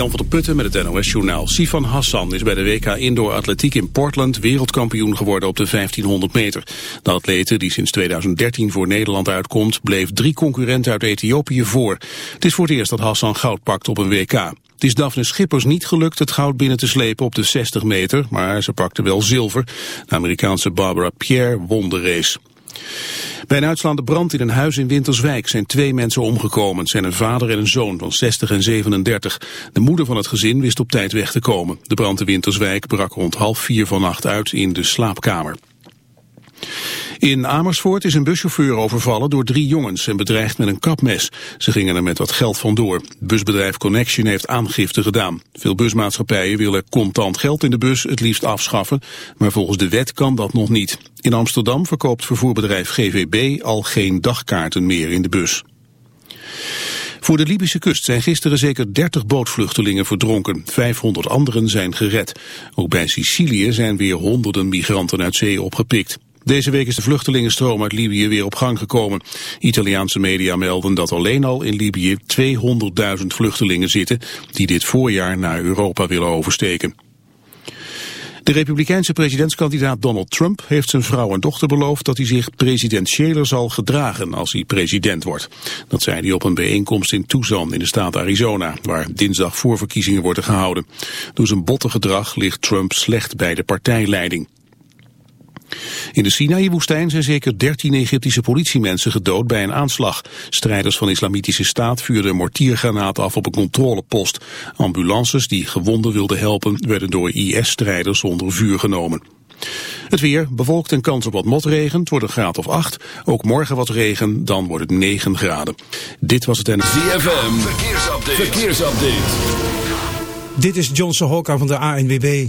Jan van der Putten met het NOS-journaal. Sifan Hassan is bij de WK Indoor Atletiek in Portland wereldkampioen geworden op de 1500 meter. De atlete, die sinds 2013 voor Nederland uitkomt, bleef drie concurrenten uit Ethiopië voor. Het is voor het eerst dat Hassan goud pakt op een WK. Het is Daphne Schippers niet gelukt het goud binnen te slepen op de 60 meter, maar ze pakte wel zilver. De Amerikaanse Barbara Pierre won de race. Bij een uitslaande brand in een huis in Winterswijk zijn twee mensen omgekomen. Het zijn een vader en een zoon van 60 en 37. De moeder van het gezin wist op tijd weg te komen. De brand in Winterswijk brak rond half vier vannacht uit in de slaapkamer. In Amersfoort is een buschauffeur overvallen door drie jongens en bedreigd met een kapmes. Ze gingen er met wat geld vandoor. Busbedrijf Connection heeft aangifte gedaan. Veel busmaatschappijen willen contant geld in de bus het liefst afschaffen, maar volgens de wet kan dat nog niet. In Amsterdam verkoopt vervoerbedrijf GVB al geen dagkaarten meer in de bus. Voor de Libische kust zijn gisteren zeker 30 bootvluchtelingen verdronken. 500 anderen zijn gered. Ook bij Sicilië zijn weer honderden migranten uit zee opgepikt. Deze week is de vluchtelingenstroom uit Libië weer op gang gekomen. Italiaanse media melden dat alleen al in Libië 200.000 vluchtelingen zitten... die dit voorjaar naar Europa willen oversteken. De republikeinse presidentskandidaat Donald Trump heeft zijn vrouw en dochter beloofd dat hij zich presidentiëler zal gedragen als hij president wordt. Dat zei hij op een bijeenkomst in Tucson in de staat Arizona, waar dinsdag voorverkiezingen worden gehouden. Door zijn botte gedrag ligt Trump slecht bij de partijleiding. In de Sinaï-woestijn zijn zeker 13 Egyptische politiemensen gedood bij een aanslag. Strijders van Islamitische Staat vuurden mortiergranaten af op een controlepost. Ambulances die gewonden wilden helpen werden door IS-strijders onder vuur genomen. Het weer, bewolkt en kans op wat motregen, het wordt een graad of 8. Ook morgen wat regen, dan wordt het 9 graden. Dit was het en... ZFM, verkeersupdate. verkeersupdate. Dit is Johnson Hokka van de ANWB.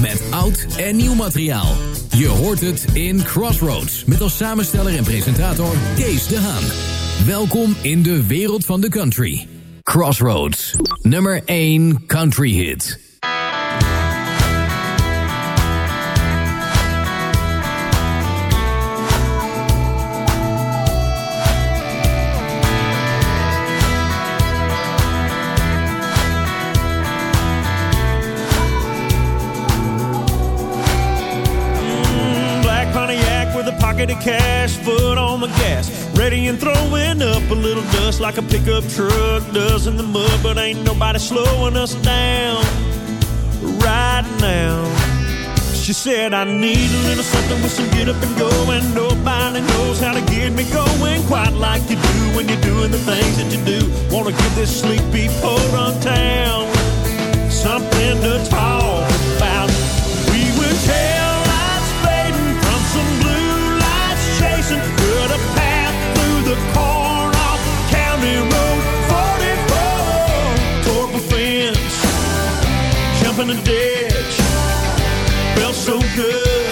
Met oud en nieuw materiaal. Je hoort het in Crossroads. Met als samensteller en presentator Kees de Haan. Welkom in de wereld van de country. Crossroads. Nummer 1 country hit. Pocket of cash, foot on the gas, ready and throwing up a little dust like a pickup truck does in the mud, but ain't nobody slowing us down. right now. She said, I need a little something with some get up and go, and nobody knows how to get me going quite like you do when you're doing the things that you do. Wanna give this sleepy poor town something to talk jumping a ditch, felt so good.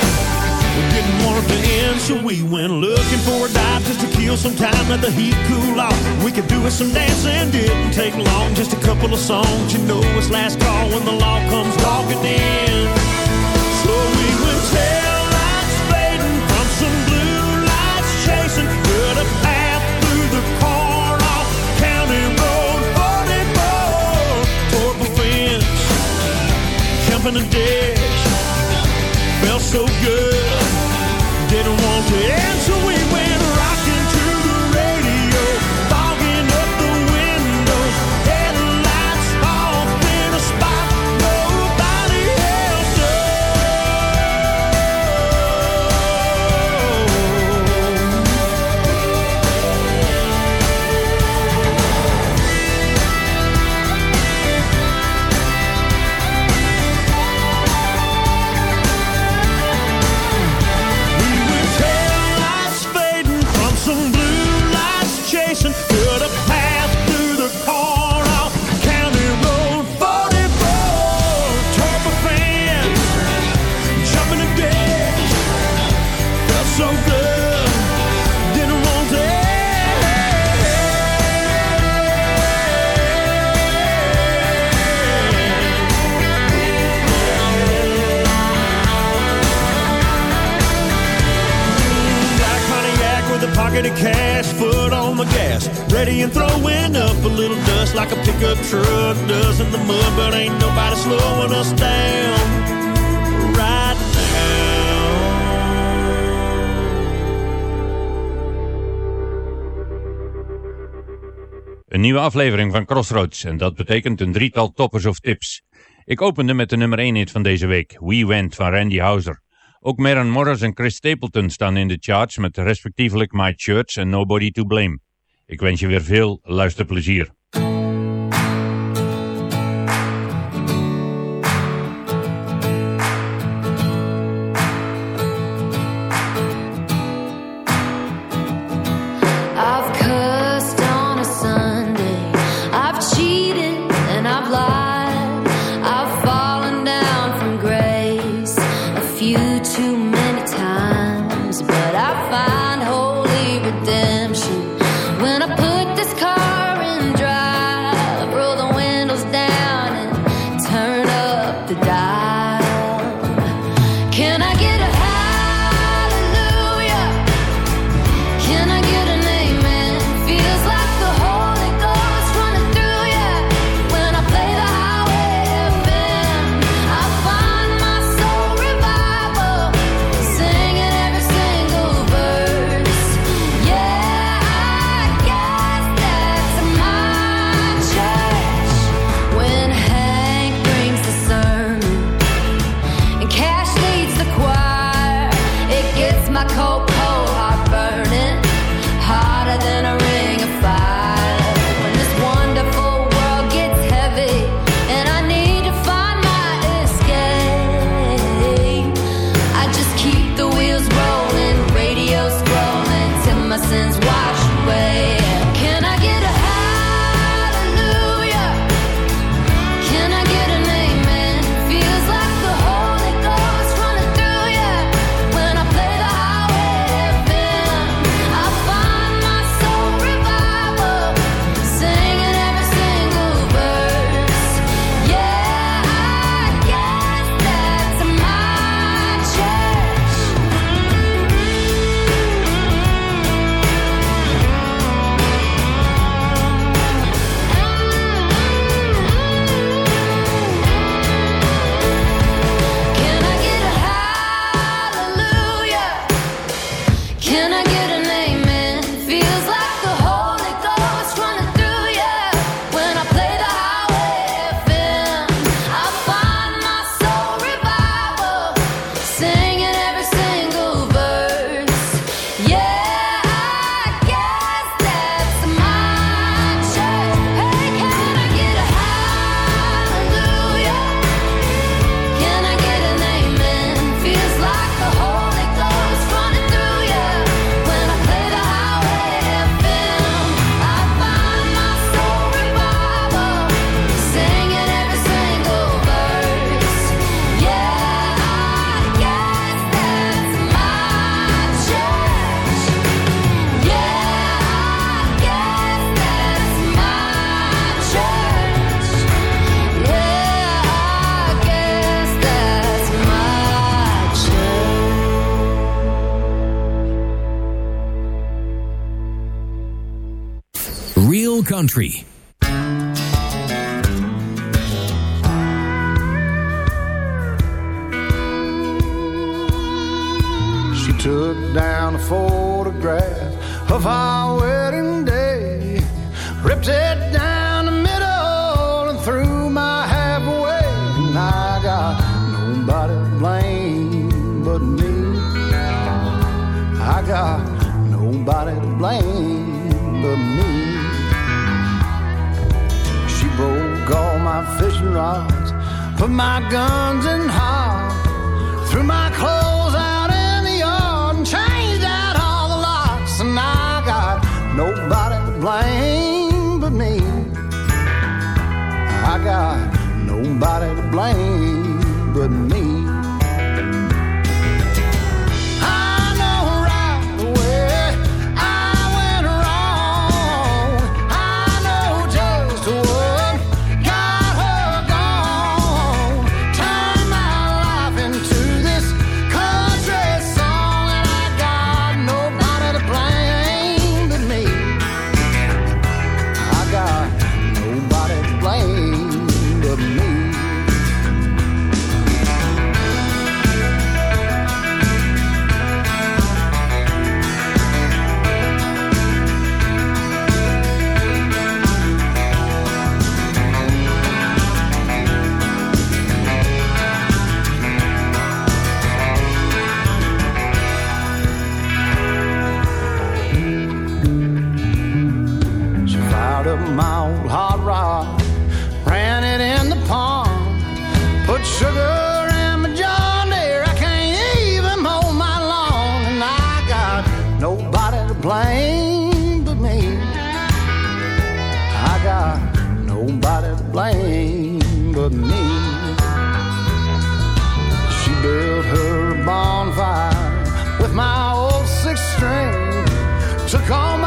We didn't want it to end, so we went looking for a dive just to kill some time, let the heat cool off. We could do with some dancing, didn't take long, just a couple of songs. You know it's last call when the law comes walking in. So we went tail lights fading from some blue lights chasing, cut jumping a ditch, felt so good didn't want to end, pocket of cash, foot on the gas, ready and throwing up a little dust like a pickup truck does in the mud, but ain't nobody slowing us down right now. Een nieuwe aflevering van Crossroads en dat betekent een drietal toppers of tips. Ik opende met de nummer 1 hit van deze week, We Went van Randy Houser. Ook Maren Morris en Chris Stapleton staan in de charts met respectievelijk My Church en Nobody to Blame. Ik wens je weer veel luisterplezier. Country. She took down a photograph of our wedding day, ripped it down the middle and threw my half away. And I got nobody to blame but me. I got nobody to blame but me. My fishing rods, put my guns in hot, threw my clothes So call me.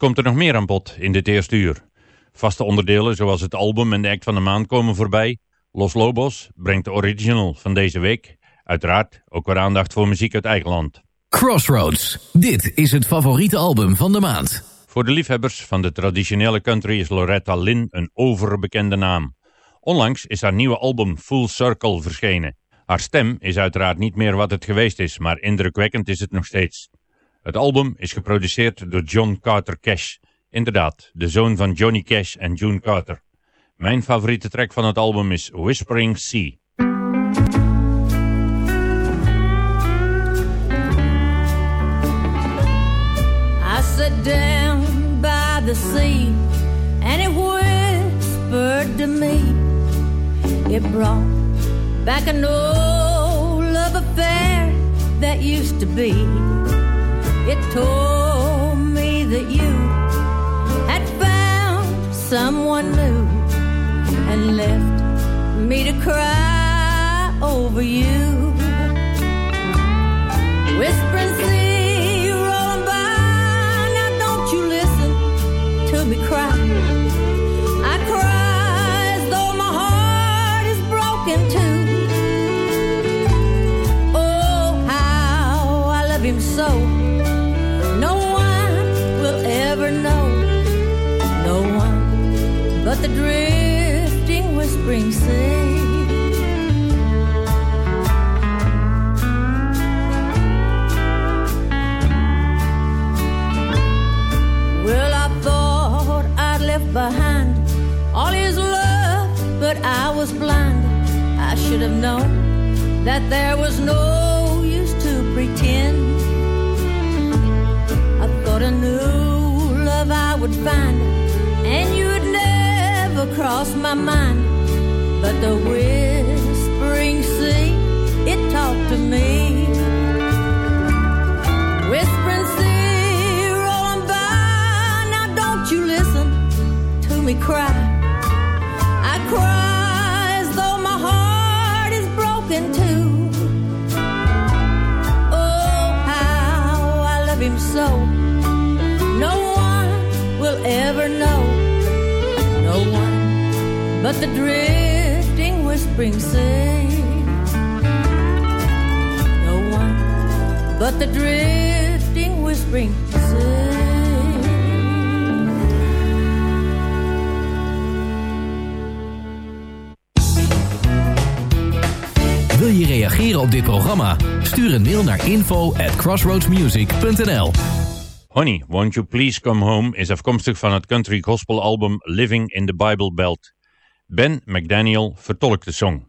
Komt er nog meer aan bod in dit eerste uur? Vaste onderdelen zoals het album en de act van de maand komen voorbij. Los Lobos brengt de original van deze week. Uiteraard ook weer aandacht voor muziek uit eigen land. Crossroads. Dit is het favoriete album van de maand. Voor de liefhebbers van de traditionele country is Loretta Lynn een overbekende naam. Onlangs is haar nieuwe album Full Circle verschenen. Haar stem is uiteraard niet meer wat het geweest is, maar indrukwekkend is het nog steeds. Het album is geproduceerd door John Carter Cash. Inderdaad, de zoon van Johnny Cash en June Carter. Mijn favoriete track van het album is Whispering Sea. I sat down by the sea and it whispered to me. It brought back an old love affair that used to be. It told me that you had found someone new and left me to cry over you. Whispering drifting, whispering sea. Well, I thought I'd left behind all his love, but I was blind. I should have known that there was no use to pretend. I thought I knew love I would find, and you'd never cross my mind. But the whispering sea, it talked to me. Whispering sea, rolling by. Now don't you listen to me cry. I cry as though my heart is broken too. Oh, how I love him so. No one will ever but the drifting, whispering sea. No one but the drifting, whispering sea. Wil je reageren op dit programma? Stuur een mail naar info at crossroadsmusic.nl Honey, Won't You Please Come Home is afkomstig van het country gospel album Living in the Bible Belt. Ben McDaniel vertolkt de song.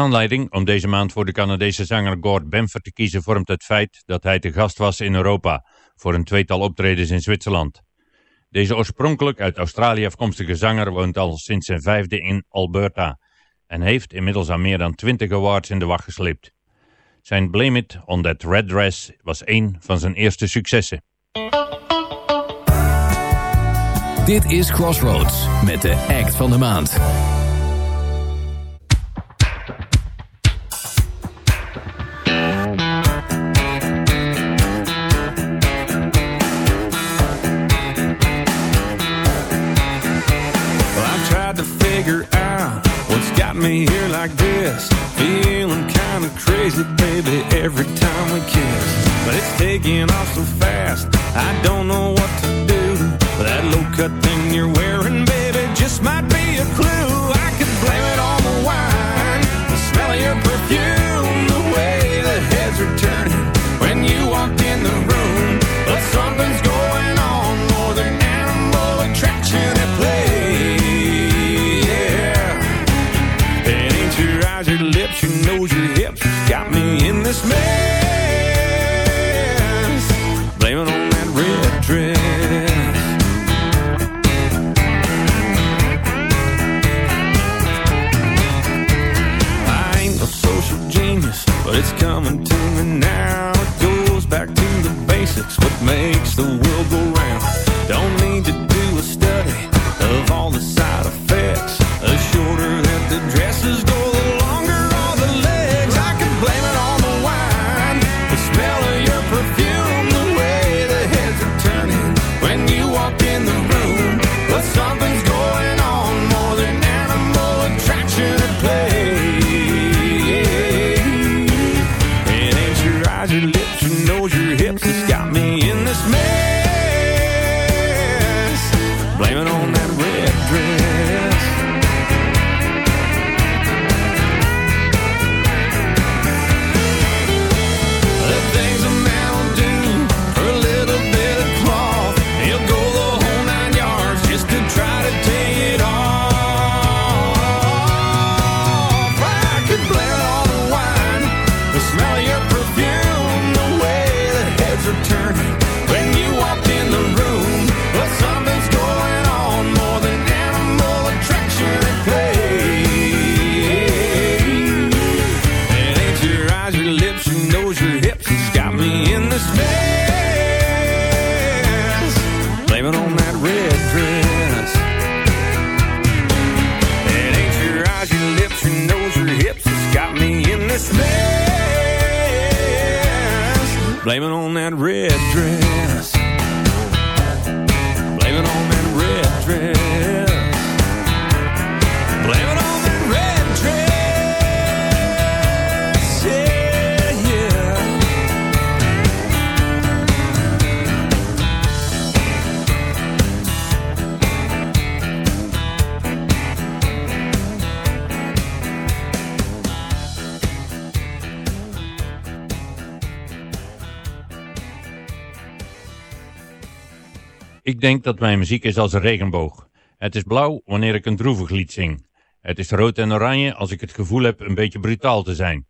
Aanleiding om deze maand voor de Canadese zanger Gord Benford te kiezen vormt het feit dat hij te gast was in Europa voor een tweetal optredens in Zwitserland. Deze oorspronkelijk uit Australië afkomstige zanger woont al sinds zijn vijfde in Alberta en heeft inmiddels aan meer dan 20 awards in de wacht gesleept. Zijn Blame It on That Red Dress was een van zijn eerste successen. Dit is Crossroads met de act van de maand. Crazy, baby, every time we kiss. But it's taking off so fast, I don't know what to do. But that low cut thing you're wearing, baby, just might got me in this mess. Ik denk dat mijn muziek is als een regenboog. Het is blauw wanneer ik een droevig lied zing. Het is rood en oranje als ik het gevoel heb een beetje brutaal te zijn.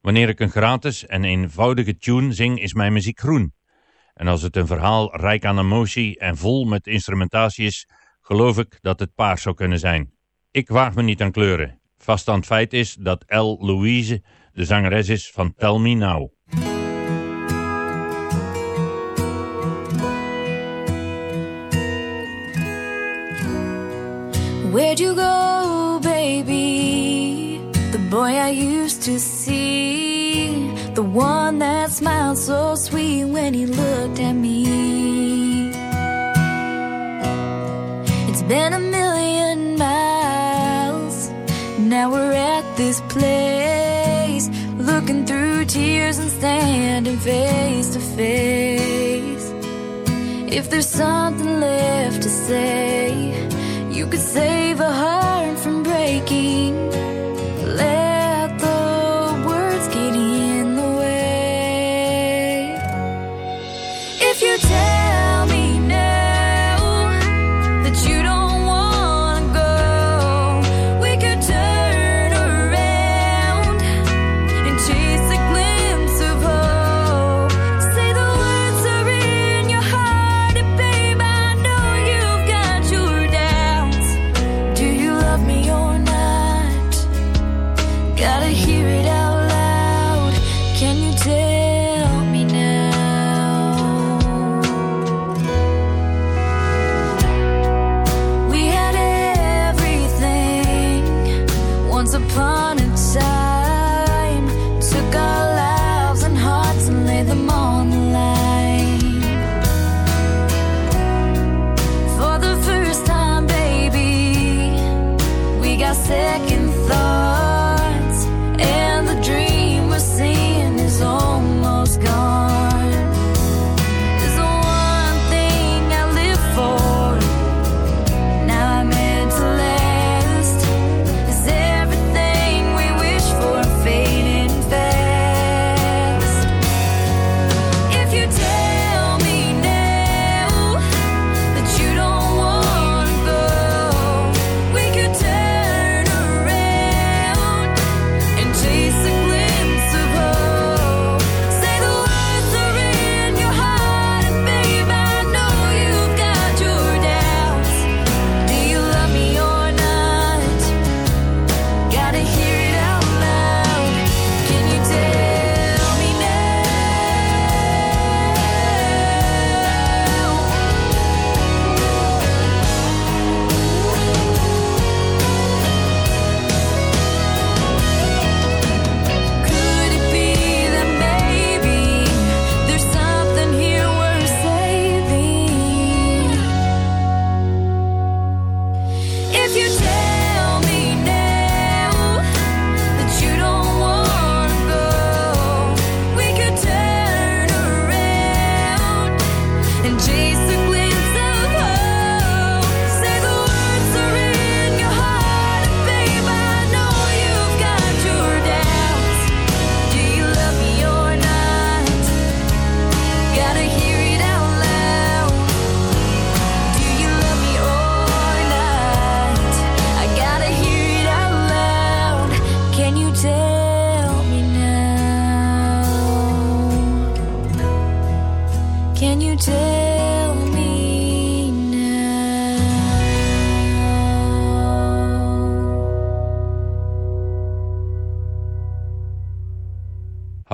Wanneer ik een gratis en eenvoudige tune zing is mijn muziek groen. En als het een verhaal rijk aan emotie en vol met instrumentatie is, geloof ik dat het paars zou kunnen zijn. Ik waag me niet aan kleuren. Vaststand feit is dat L. Louise de zangeres is van Tell Me Now. Where'd you go, baby? The boy I used to see. The one that smiled so sweet when he looked at me. It's been a million miles. Now we're at this place. Looking through tears and standing face to face. If there's something left to say, you could save a heart from breaking.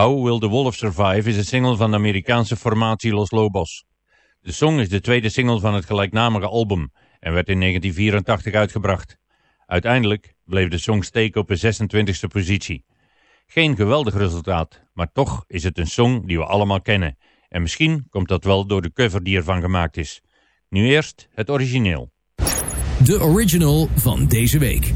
How Will the Wolf Survive is een single van de Amerikaanse formatie Los Lobos. De song is de tweede single van het gelijknamige album en werd in 1984 uitgebracht. Uiteindelijk bleef de song steken op de 26e positie. Geen geweldig resultaat, maar toch is het een song die we allemaal kennen. En misschien komt dat wel door de cover die ervan gemaakt is. Nu eerst het origineel. De original van deze week.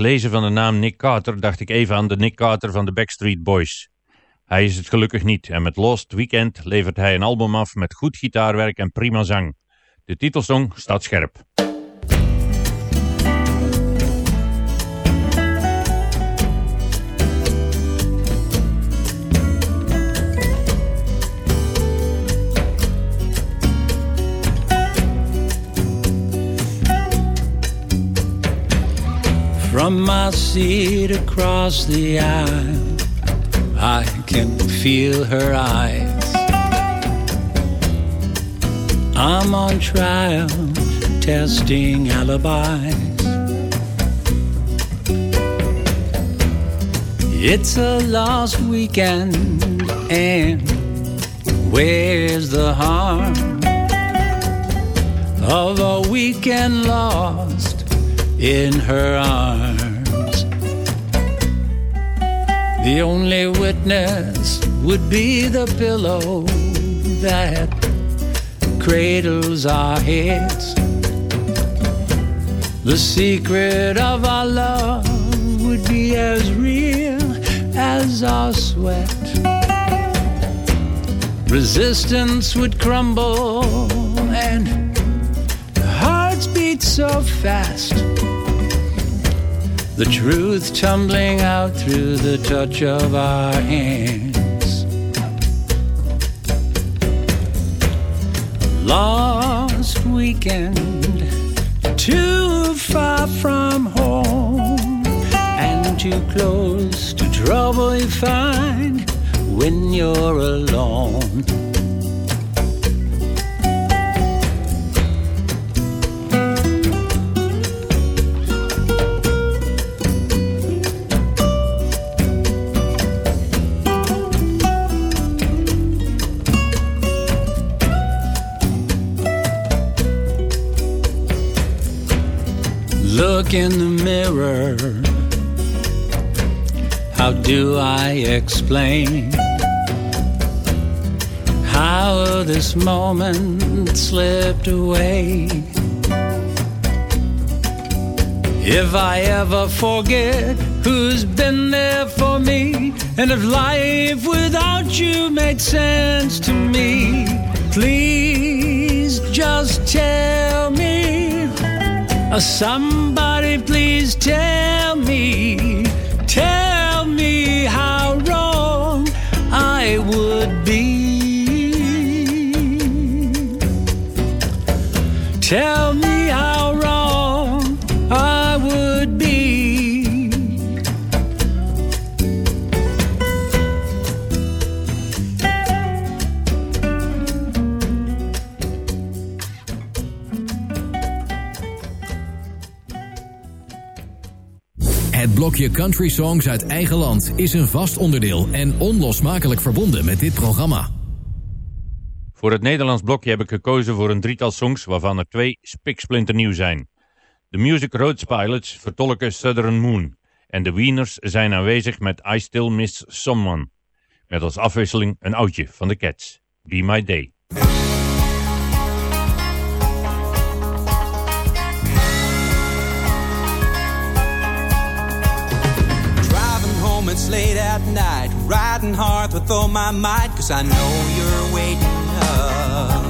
Lezen van de naam Nick Carter dacht ik even aan de Nick Carter van de Backstreet Boys. Hij is het gelukkig niet en met Lost Weekend levert hij een album af met goed gitaarwerk en prima zang. De titelsong staat scherp. From my seat across the aisle, I can feel her eyes. I'm on trial, testing alibis. It's a lost weekend, and where's the harm of a weekend lost in her arms? The only witness would be the pillow that cradles our heads. The secret of our love would be as real as our sweat. Resistance would crumble and hearts beat so fast. The truth tumbling out through the touch of our hands. Lost weekend, too far from home, and too close to trouble you find when you're alone. Look in the mirror. How do I explain how this moment slipped away? If I ever forget who's been there for me, and if life without you made sense to me, please just tell me. Uh, Somebody please tell me, tell me how wrong I would be. Tell me blokje Country Songs uit eigen land is een vast onderdeel en onlosmakelijk verbonden met dit programma. Voor het Nederlands blokje heb ik gekozen voor een drietal songs waarvan er twee spiksplinternieuw zijn. De Music Roads Pilots vertolken Southern Moon en de Wieners zijn aanwezig met I Still Miss Someone. Met als afwisseling een oudje van de Cats, Be My Day. At night. Riding hard with all my might, cause I know you're waiting up.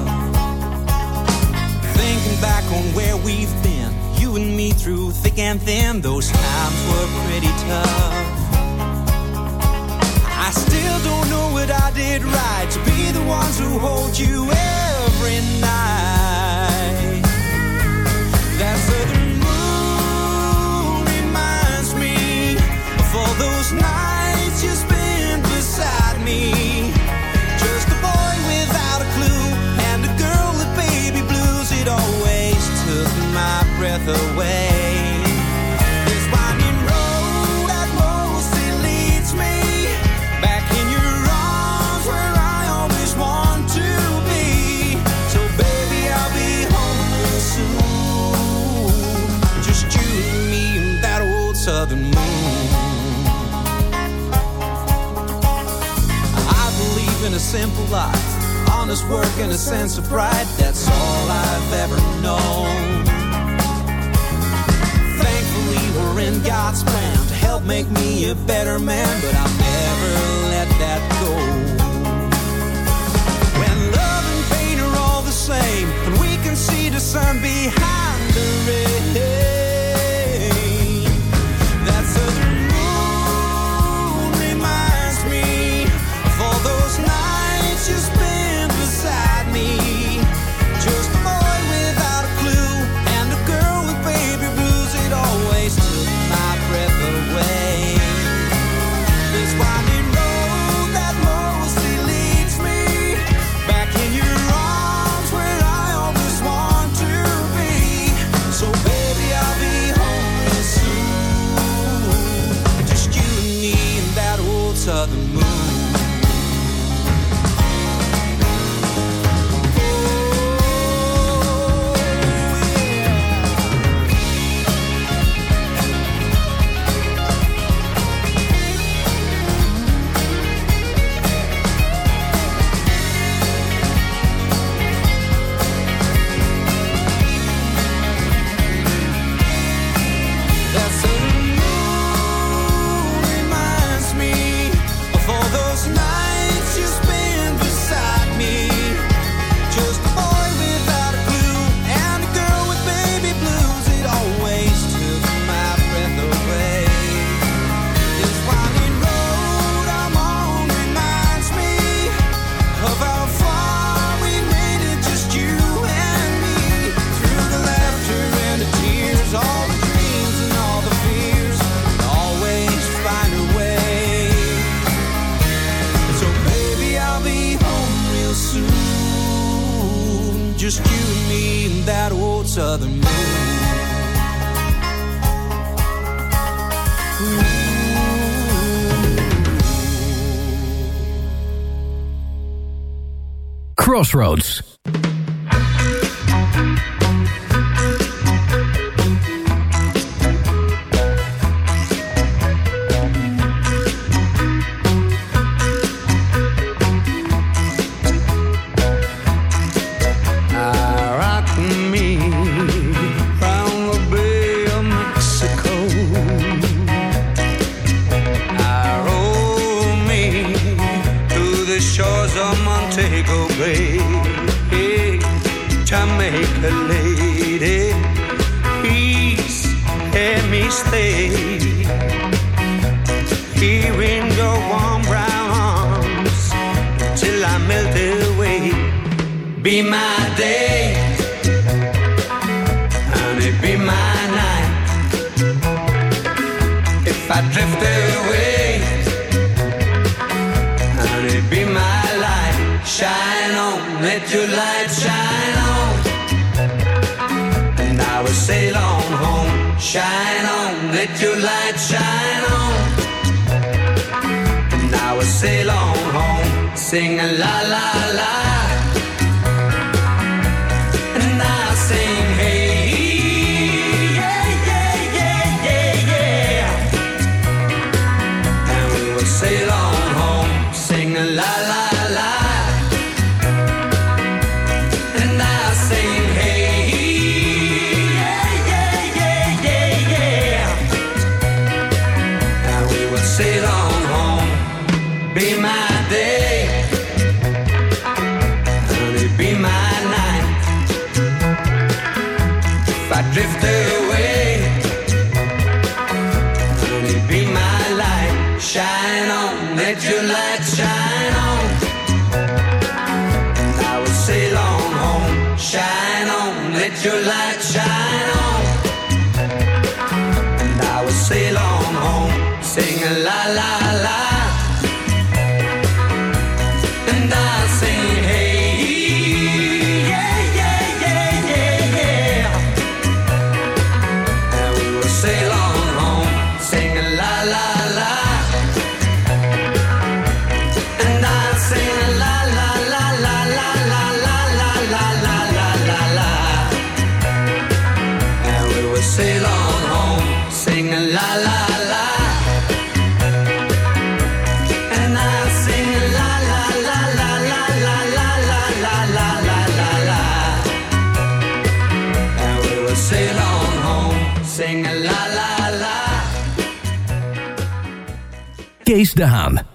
Thinking back on where we've been, you and me through thick and thin, those times were pretty tough. I still don't know what I did right to be the ones who hold you every night. That southern moon reminds me of all those nights away. Crossroads. we sail on home. Shine on, let your light shine on. And Now we sail on home. Sing a la la la. Down. de Haan.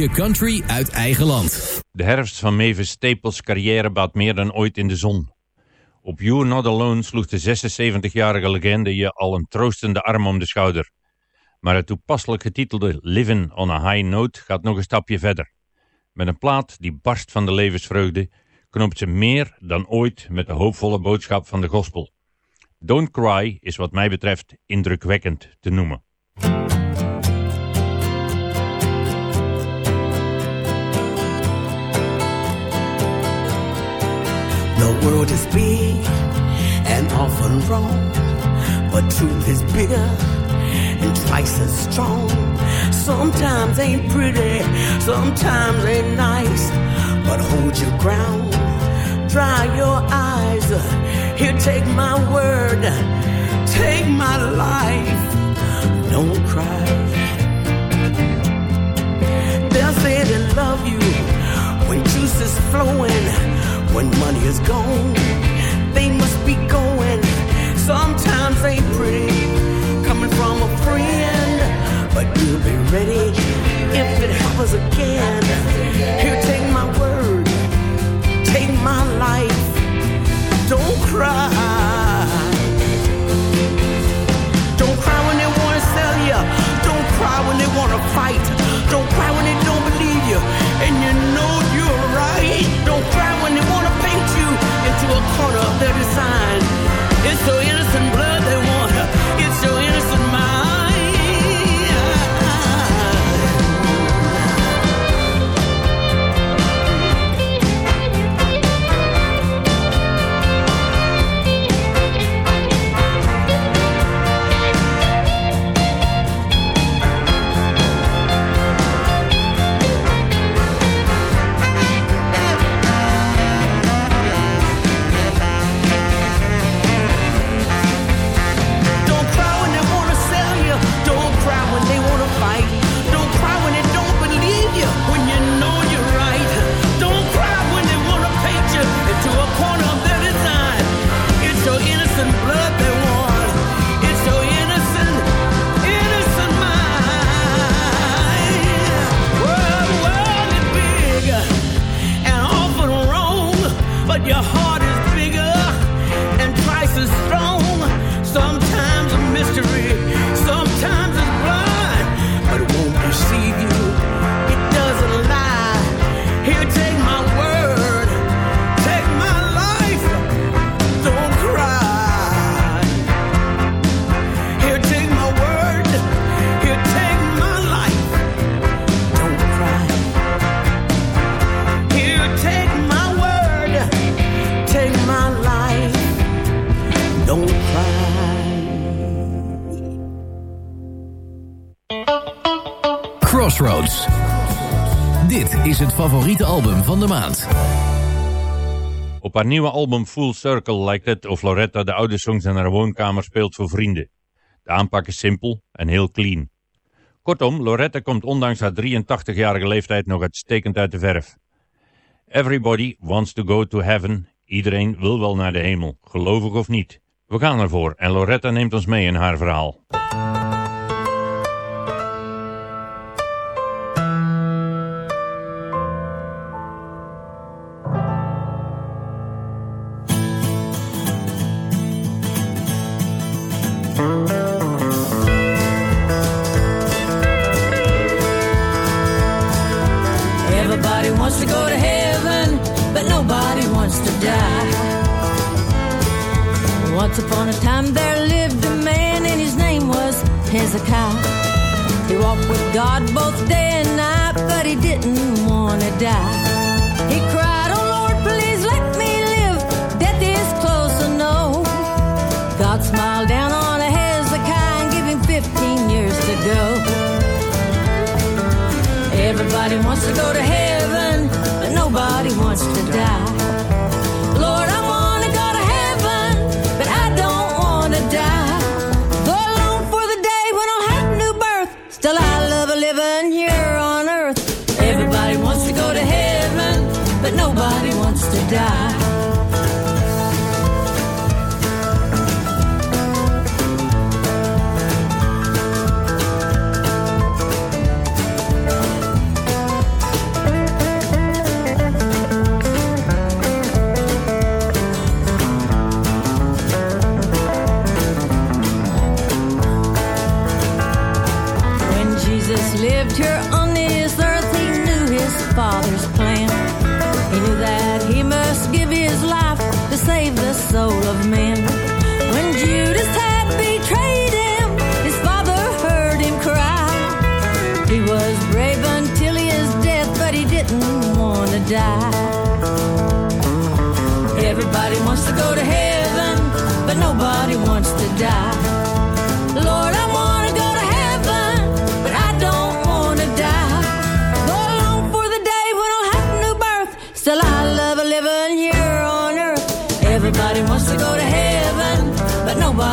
Blokje Country uit eigen land. De herfst van Mavis Staples' carrière baat meer dan ooit in de zon. Op You're Not Alone sloeg de 76-jarige legende je al een troostende arm om de schouder. Maar het toepasselijk getitelde Living on a High Note gaat nog een stapje verder. Met een plaat die barst van de levensvreugde, knoopt ze meer dan ooit met de hoopvolle boodschap van de gospel. Don't Cry is wat mij betreft indrukwekkend te noemen. The world is big and often wrong, but truth is bigger and twice as strong. Sometimes ain't pretty, sometimes ain't nice, but hold your ground. Dry your eyes. Here, take my word, take my life. Don't cry. They'll say they love you when juice is flowing, when money is gone. They must be going. Sometimes ain't pretty coming from a friend, but you'll be ready if it happens again. Here, take my word, take my life. Don't cry. Don't cry when they wanna sell you. Don't cry when they wanna fight. Don't cry when they don't believe you. And you know you're right. Don't cry corner of their design. It's your haar nieuwe album Full Circle lijkt het of Loretta de oude songs in haar woonkamer speelt voor vrienden. De aanpak is simpel en heel clean. Kortom, Loretta komt ondanks haar 83-jarige leeftijd nog uitstekend uit de verf. Everybody wants to go to heaven. Iedereen wil wel naar de hemel, gelovig of niet. We gaan ervoor en Loretta neemt ons mee in haar verhaal. Everybody wants to go to heaven, but nobody wants to die. Once upon a time there lived a man and his name was Hezekiah. He walked with God both day and night, but he didn't want to die. He cried, Everybody wants to go to heaven, but nobody wants to die. Lord, I want to go to heaven, but I don't want to die. Though I long for the day when I'll have a new birth, still I love living here on earth. Everybody wants to go to heaven, but nobody wants to die.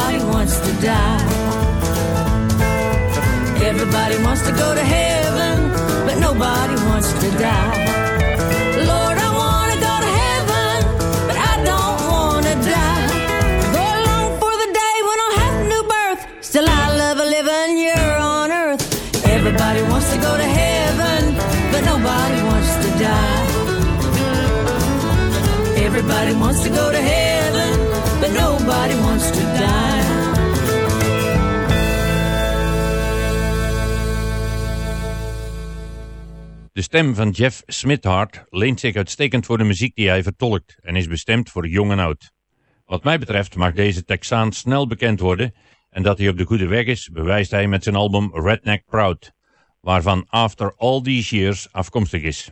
Everybody wants to die. Everybody wants to go to heaven, but nobody wants to die. Lord, I wanna go to heaven, but I don't wanna die. Go along for the day when I'll have new birth. Still, I love a living year on earth. Everybody wants to go to heaven, but nobody wants to die. Everybody wants to go to heaven, but nobody De stem van Jeff Smithart leent zich uitstekend voor de muziek die hij vertolkt en is bestemd voor jong en oud. Wat mij betreft mag deze Texaan snel bekend worden en dat hij op de goede weg is bewijst hij met zijn album Redneck Proud, waarvan After All These Years afkomstig is.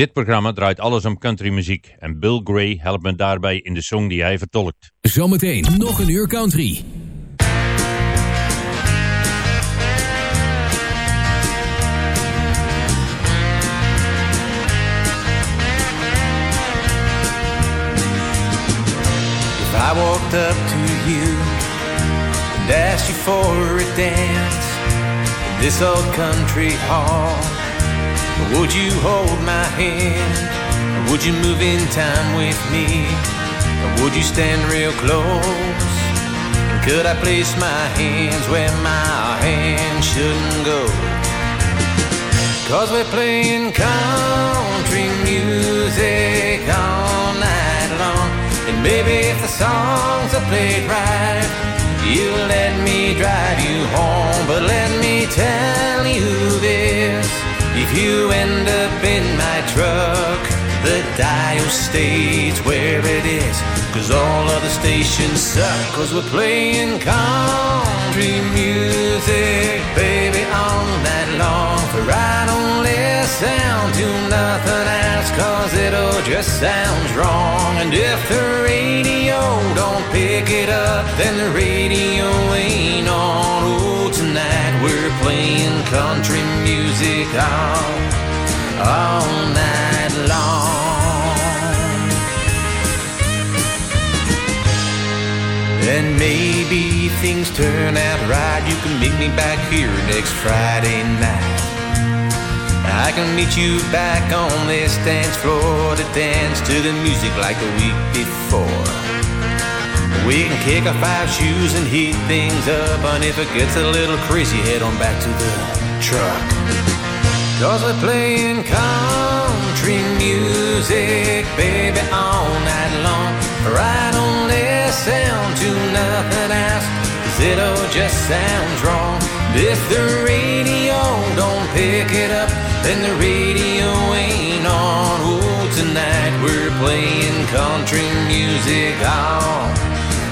Dit programma draait alles om countrymuziek en Bill Gray helpt me daarbij in de song die hij vertolkt. Zometeen nog een uur country. If I walked up to you and asked you for a dance in this old country hall, would you hold my hand? Would you move in time with me? Would you stand real close? Could I place my hands where my hands shouldn't go? Cause we're playing country music all night long. And maybe if the songs are played right, you'll let me drive you home. But let me tell you this if you end up in my truck, the dial stays where it is. Cause all other stations suck. Cause we're playing country music, baby, all night long. For I don't listen to nothing else, cause it'll just sound wrong. And if the radio don't pick it up, then the radio ain't on. Oh, tonight we're playing country music all, all night long. And maybe things turn out right, you can meet me back here next Friday night. I can meet you back on this dance floor to dance to the music like a week before. We can kick our shoes and heat things up, and if it gets a little crazy, head on back to the truck. Cause we're playing country music, baby, all night long. Right on listen to nothing else, cause it all just sounds wrong. If the radio don't pick it up, then the radio ain't on. Oh, tonight we're playing country music all,